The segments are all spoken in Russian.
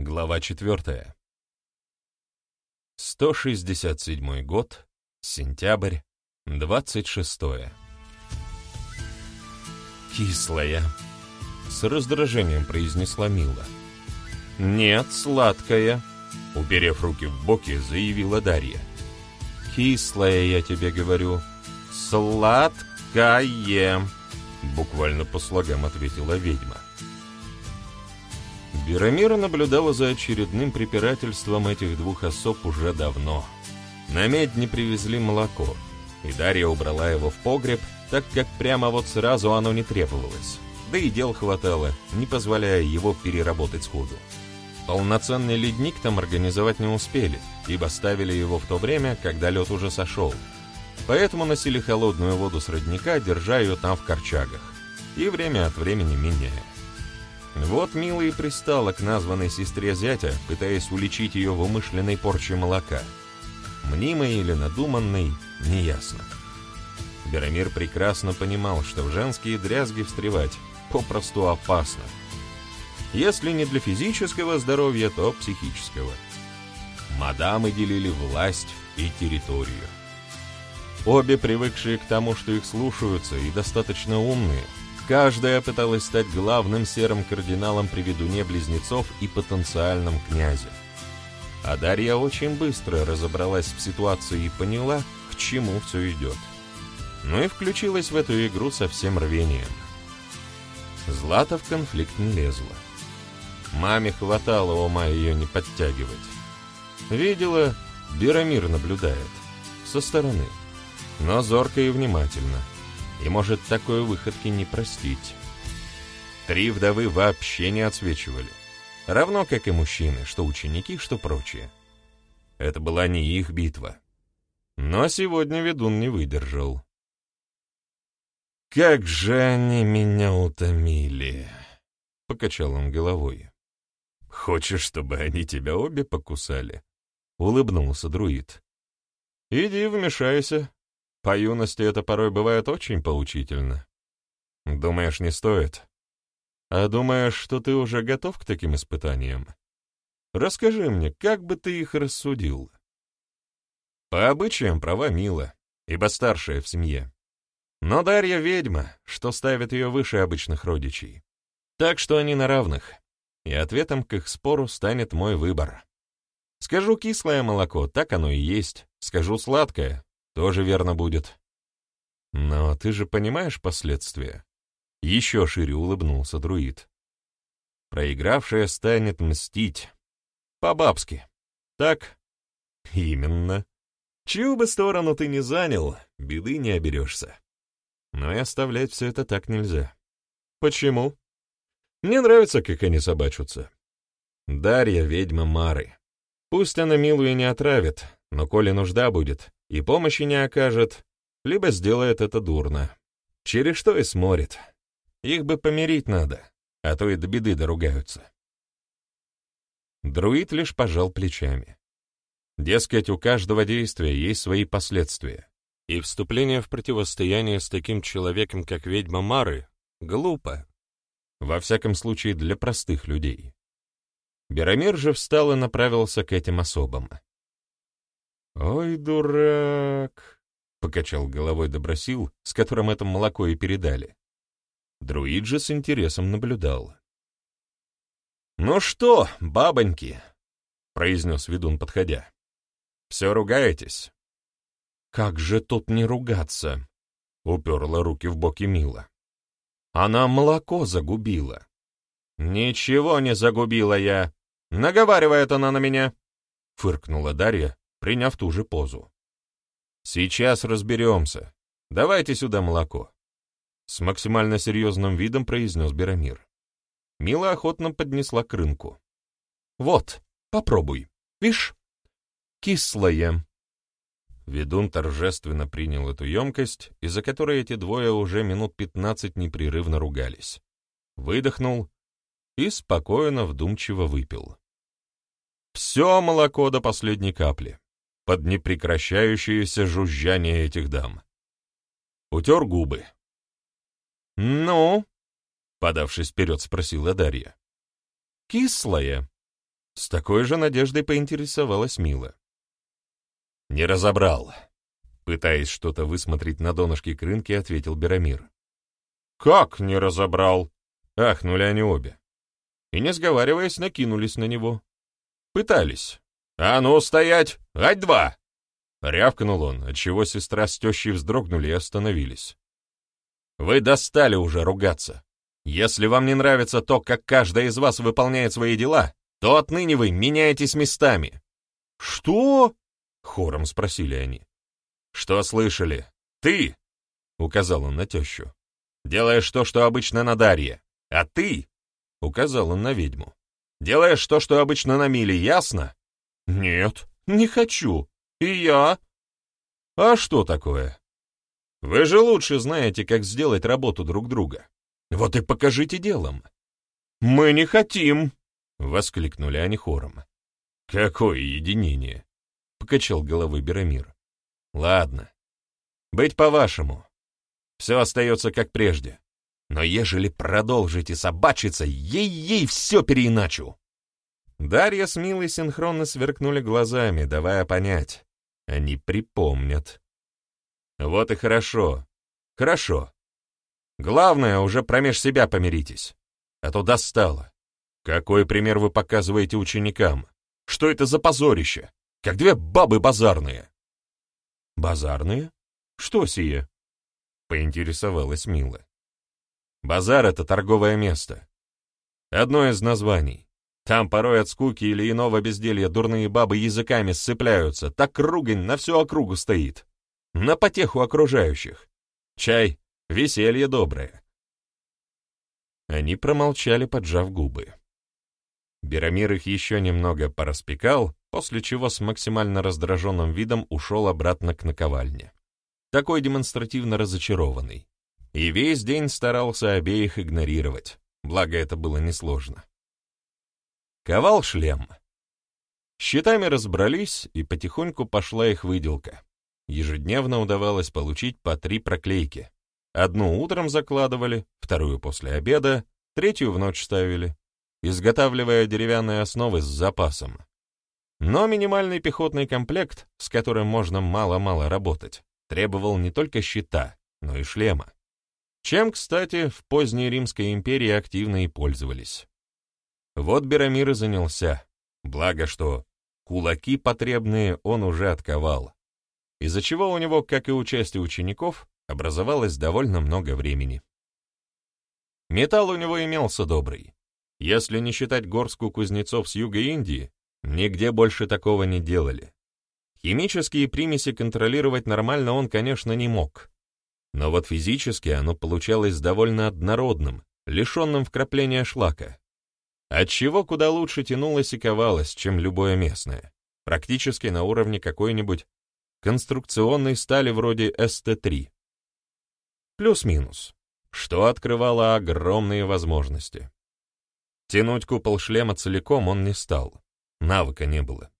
Глава 4. 167 год, сентябрь, 26. «Кислая», — с раздражением произнесла Мила. «Нет, сладкая», — уперев руки в боки, заявила Дарья. «Кислая, я тебе говорю. Сладкое», — буквально по слогам ответила ведьма. Берамира наблюдала за очередным препирательством этих двух особ уже давно. На медь не привезли молоко, и Дарья убрала его в погреб, так как прямо вот сразу оно не требовалось. Да и дел хватало, не позволяя его переработать сходу. Полноценный ледник там организовать не успели, ибо ставили его в то время, когда лед уже сошел. Поэтому носили холодную воду с родника, держа ее там в корчагах, и время от времени меняя. Вот Мила и пристала к названной сестре зятя, пытаясь уличить ее в умышленной порче молока. Мнимой или надуманной, неясно. Берамир прекрасно понимал, что в женские дрязги встревать попросту опасно. Если не для физического здоровья, то психического. Мадамы делили власть и территорию. Обе привыкшие к тому, что их слушаются, и достаточно умные – Каждая пыталась стать главным серым кардиналом при ведуне близнецов и потенциальном князе. А Дарья очень быстро разобралась в ситуации и поняла, к чему все идет. Ну и включилась в эту игру со всем рвением. Злата в конфликт не лезла. Маме хватало ума ее не подтягивать. Видела, Берамир наблюдает. Со стороны. Но зорко и внимательно и может такой выходки не простить. Три вдовы вообще не отсвечивали, равно как и мужчины, что ученики, что прочие. Это была не их битва. Но сегодня ведун не выдержал. «Как же они меня утомили!» — покачал он головой. «Хочешь, чтобы они тебя обе покусали?» — улыбнулся друид. «Иди вмешайся, по юности это порой бывает очень поучительно. Думаешь, не стоит? А думаешь, что ты уже готов к таким испытаниям? Расскажи мне, как бы ты их рассудил? По обычаям права Мила, ибо старшая в семье. Но Дарья ведьма, что ставит ее выше обычных родичей. Так что они на равных, и ответом к их спору станет мой выбор. Скажу кислое молоко, так оно и есть. Скажу сладкое, тоже верно будет. Но ты же понимаешь последствия? Еще шире улыбнулся друид. Проигравшая станет мстить. По-бабски. Так? Именно. Чью бы сторону ты не занял, беды не оберешься. Но и оставлять все это так нельзя. Почему? Мне нравится, как они собачатся. Дарья — ведьма Мары. Пусть она милую не отравит, но коли нужда будет, и помощи не окажет, либо сделает это дурно. Через что и сморит. Их бы помирить надо, а то и до беды доругаются. Друид лишь пожал плечами. Дескать, у каждого действия есть свои последствия, и вступление в противостояние с таким человеком, как ведьма Мары, глупо. Во всяком случае, для простых людей. Берамир же встал и направился к этим особам. «Ой, дурак!» — покачал головой Добросил, с которым это молоко и передали. Друид же с интересом наблюдал. «Ну что, бабоньки?» — произнес ведун, подходя. «Все ругаетесь?» «Как же тут не ругаться?» — уперла руки в боки Мила. «Она молоко загубила». «Ничего не загубила я. Наговаривает она на меня», — фыркнула Дарья, приняв ту же позу. «Сейчас разберемся. Давайте сюда молоко», — с максимально серьезным видом произнес Берамир. Мила охотно поднесла к рынку. «Вот, попробуй. Вишь? Кислое». Ведун торжественно принял эту емкость, из-за которой эти двое уже минут пятнадцать непрерывно ругались. Выдохнул и спокойно, вдумчиво выпил. Все молоко до последней капли под непрекращающееся жужжание этих дам. Утер губы. «Ну?» — подавшись вперед, спросила Дарья. «Кислое?» С такой же надеждой поинтересовалась Мила. «Не разобрал», — пытаясь что-то высмотреть на донышке крынки, ответил Берамир. «Как не разобрал?» — ахнули они обе. И, не сговариваясь, накинулись на него. Пытались. «А ну, стоять! Ать два!» Рявкнул он, отчего сестра с тещей вздрогнули и остановились. «Вы достали уже ругаться. Если вам не нравится то, как каждая из вас выполняет свои дела, то отныне вы меняетесь местами». «Что?» — хором спросили они. «Что слышали? Ты!» — указал он на тещу. «Делаешь то, что обычно на Дарье. А ты!» — указал он на ведьму. «Делаешь то, что обычно на Миле, ясно?» «Нет, не хочу. И я». «А что такое?» «Вы же лучше знаете, как сделать работу друг друга. Вот и покажите делом». «Мы не хотим!» — воскликнули они хором. «Какое единение!» — покачал головой Берамир. «Ладно. Быть по-вашему. Все остается как прежде. Но ежели продолжите собачиться, ей-ей все переиначу!» Дарья с Милой синхронно сверкнули глазами, давая понять. Они припомнят. «Вот и хорошо. Хорошо. Главное, уже промеж себя помиритесь. А то достало. Какой пример вы показываете ученикам? Что это за позорище? Как две бабы базарные!» «Базарные? Что сие?» — поинтересовалась Мила. «Базар — это торговое место. Одно из названий. Там порой от скуки или иного безделья дурные бабы языками сцепляются, так ругань на всю округу стоит. На потеху окружающих. Чай, веселье доброе. Они промолчали, поджав губы. Берамир их еще немного пораспекал, после чего с максимально раздраженным видом ушел обратно к наковальне. Такой демонстративно разочарованный. И весь день старался обеих игнорировать, благо это было несложно. Ковал шлем. Щитами разобрались, и потихоньку пошла их выделка. Ежедневно удавалось получить по три проклейки. Одну утром закладывали, вторую после обеда, третью в ночь ставили, изготавливая деревянные основы с запасом. Но минимальный пехотный комплект, с которым можно мало-мало работать, требовал не только щита, но и шлема. Чем, кстати, в поздней Римской империи активно и пользовались. Вот Берамир и занялся. Благо, что кулаки потребные он уже отковал. Из-за чего у него, как и у части учеников, образовалось довольно много времени. Металл у него имелся добрый. Если не считать горстку кузнецов с юга Индии, нигде больше такого не делали. Химические примеси контролировать нормально он, конечно, не мог. Но вот физически оно получалось довольно однородным, лишенным вкрапления шлака отчего куда лучше тянулось и ковалось, чем любое местное, практически на уровне какой-нибудь конструкционной стали вроде СТ-3. Плюс-минус, что открывало огромные возможности. Тянуть купол шлема целиком он не стал, навыка не было.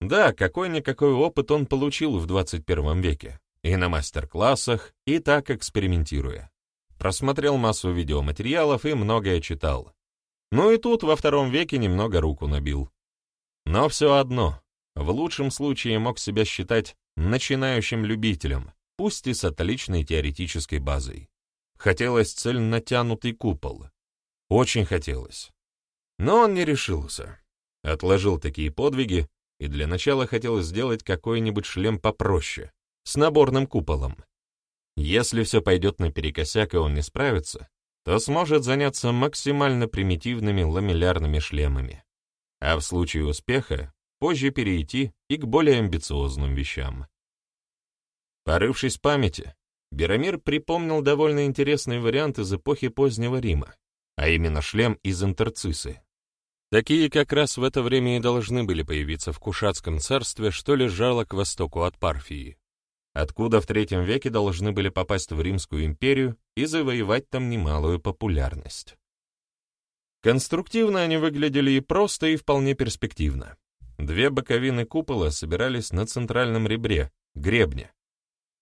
Да, какой-никакой опыт он получил в 21 веке, и на мастер-классах, и так экспериментируя. Просмотрел массу видеоматериалов и многое читал. Ну и тут во втором веке немного руку набил. Но все одно, в лучшем случае мог себя считать начинающим любителем, пусть и с отличной теоретической базой. Хотелось цель натянутый купол. Очень хотелось. Но он не решился. Отложил такие подвиги и для начала хотел сделать какой-нибудь шлем попроще, с наборным куполом. Если все пойдет наперекосяк и он не справится, то сможет заняться максимально примитивными ламеллярными шлемами, а в случае успеха позже перейти и к более амбициозным вещам. Порывшись в памяти, Берамир припомнил довольно интересный вариант из эпохи позднего Рима, а именно шлем из интерцисы. Такие как раз в это время и должны были появиться в Кушатском царстве, что лежало к востоку от Парфии откуда в III веке должны были попасть в Римскую империю и завоевать там немалую популярность. Конструктивно они выглядели и просто, и вполне перспективно. Две боковины купола собирались на центральном ребре, гребне.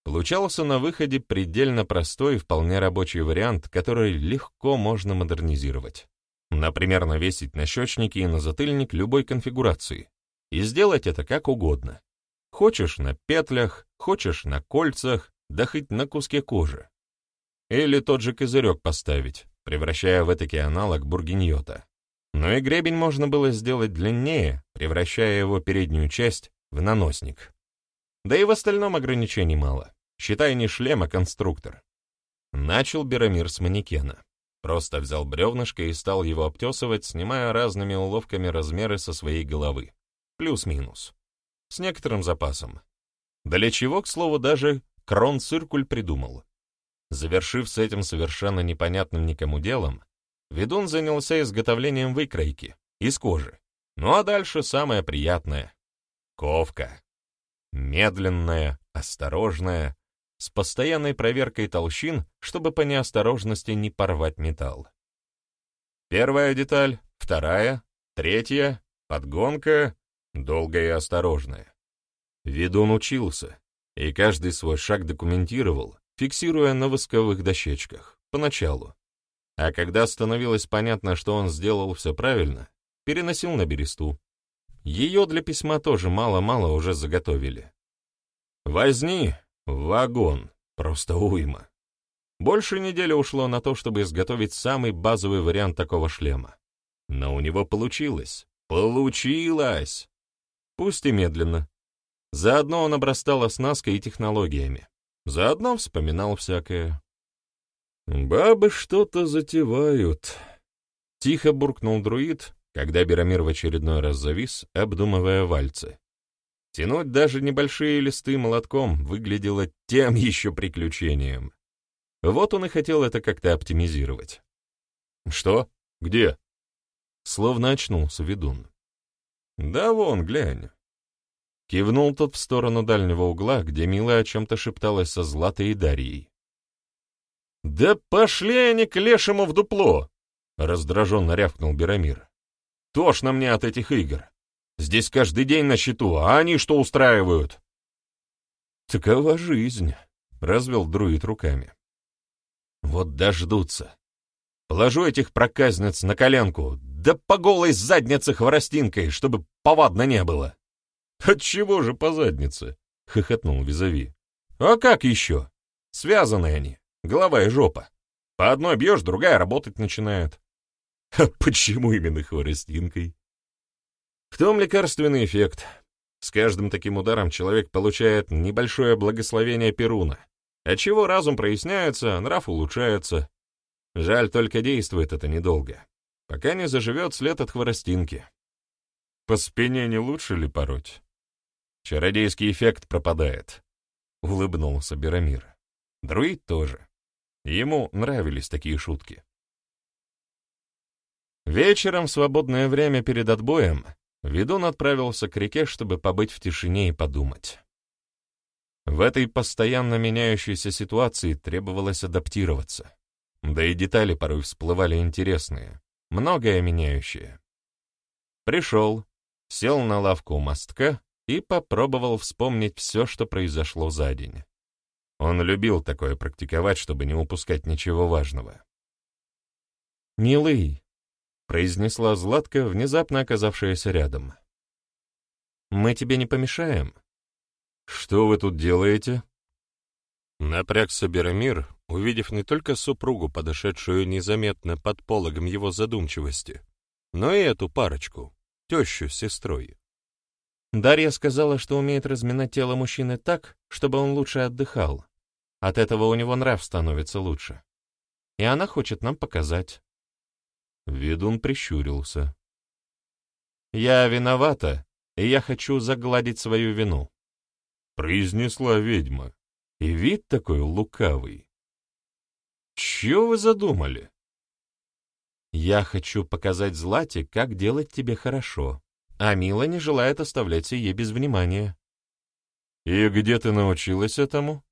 Получался на выходе предельно простой и вполне рабочий вариант, который легко можно модернизировать. Например, навесить на щечники и на затыльник любой конфигурации. И сделать это как угодно. Хочешь на петлях, хочешь на кольцах, да хоть на куске кожи. Или тот же козырек поставить, превращая в этакий аналог бургиньота. Но и гребень можно было сделать длиннее, превращая его переднюю часть в наносник. Да и в остальном ограничений мало. Считай не шлем, а конструктор. Начал Берамир с манекена. Просто взял бревнышко и стал его обтесывать, снимая разными уловками размеры со своей головы. Плюс-минус. С некоторым запасом. Для чего, к слову, даже крон-циркуль придумал. Завершив с этим совершенно непонятным никому делом, ведун занялся изготовлением выкройки из кожи. Ну а дальше самое приятное — ковка. Медленная, осторожная, с постоянной проверкой толщин, чтобы по неосторожности не порвать металл. Первая деталь, вторая, третья, подгонка, долгая и осторожная. Ведун учился, и каждый свой шаг документировал, фиксируя на восковых дощечках, поначалу. А когда становилось понятно, что он сделал все правильно, переносил на бересту. Ее для письма тоже мало-мало уже заготовили. Возни, вагон, просто уйма. Больше недели ушло на то, чтобы изготовить самый базовый вариант такого шлема. Но у него получилось. Получилось! Пусть и медленно. Заодно он обрастал оснасткой и технологиями. Заодно вспоминал всякое. «Бабы что-то затевают», — тихо буркнул друид, когда Берамир в очередной раз завис, обдумывая вальцы. Тянуть даже небольшие листы молотком выглядело тем еще приключением. Вот он и хотел это как-то оптимизировать. «Что? Где?» Словно очнулся ведун. «Да вон, глянь». Кивнул тот в сторону дальнего угла, где Мила о чем-то шепталась со Златой и Дарьей. «Да пошли они к лешему в дупло!» — раздраженно рявкнул Берамир. «Тошно мне от этих игр. Здесь каждый день на счету, а они что устраивают?» «Такова жизнь», — развел друид руками. «Вот дождутся. Положу этих проказниц на коленку, да по голой заднице хворостинкой, чтобы повадно не было». «Отчего же по заднице?» — хохотнул Визави. «А как еще? Связаны они, голова и жопа. По одной бьешь, другая работать начинает». «А почему именно хворостинкой?» В том лекарственный эффект. С каждым таким ударом человек получает небольшое благословение Перуна, отчего разум проясняется, нрав улучшается. Жаль, только действует это недолго, пока не заживет след от хворостинки. По спине не лучше ли пороть? Чародейский эффект пропадает. Улыбнулся Берамир. Друид тоже. Ему нравились такие шутки. Вечером, в свободное время перед отбоем, ведун отправился к реке, чтобы побыть в тишине и подумать. В этой постоянно меняющейся ситуации требовалось адаптироваться. Да и детали порой всплывали интересные, многое меняющее. Пришел, сел на лавку у мостка и попробовал вспомнить все, что произошло за день. Он любил такое практиковать, чтобы не упускать ничего важного. «Милый», — произнесла Златка, внезапно оказавшаяся рядом. «Мы тебе не помешаем?» «Что вы тут делаете?» Напрягся Берамир, увидев не только супругу, подошедшую незаметно под пологом его задумчивости, но и эту парочку, тещу с сестрой. Дарья сказала, что умеет разминать тело мужчины так, чтобы он лучше отдыхал. От этого у него нрав становится лучше. И она хочет нам показать. Ведун прищурился. «Я виновата, и я хочу загладить свою вину», — произнесла ведьма. И вид такой лукавый. «Чего вы задумали?» «Я хочу показать Злате, как делать тебе хорошо», а Мила не желает оставлять сие без внимания. «И где ты научилась этому?»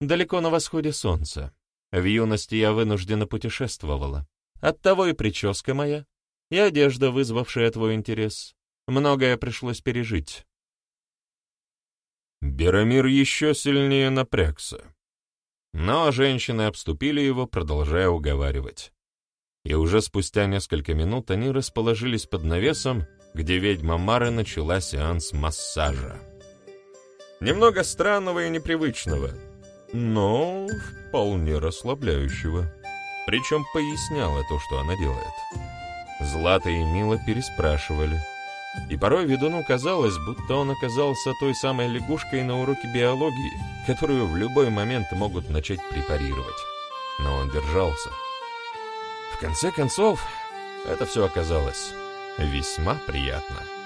«Далеко на восходе солнца. В юности я вынуждена путешествовала. Оттого и прическа моя, и одежда, вызвавшая твой интерес. Многое пришлось пережить». Берамир еще сильнее напрягся. Но женщины обступили его, продолжая уговаривать. И уже спустя несколько минут они расположились под навесом, где ведьма Мара начала сеанс массажа. Немного странного и непривычного, но вполне расслабляющего. Причем поясняла то, что она делает. Злата и Мила переспрашивали. И порой ведуну казалось, будто он оказался той самой лягушкой на уроке биологии, которую в любой момент могут начать препарировать. Но он держался. В конце концов, это все оказалось весьма приятно.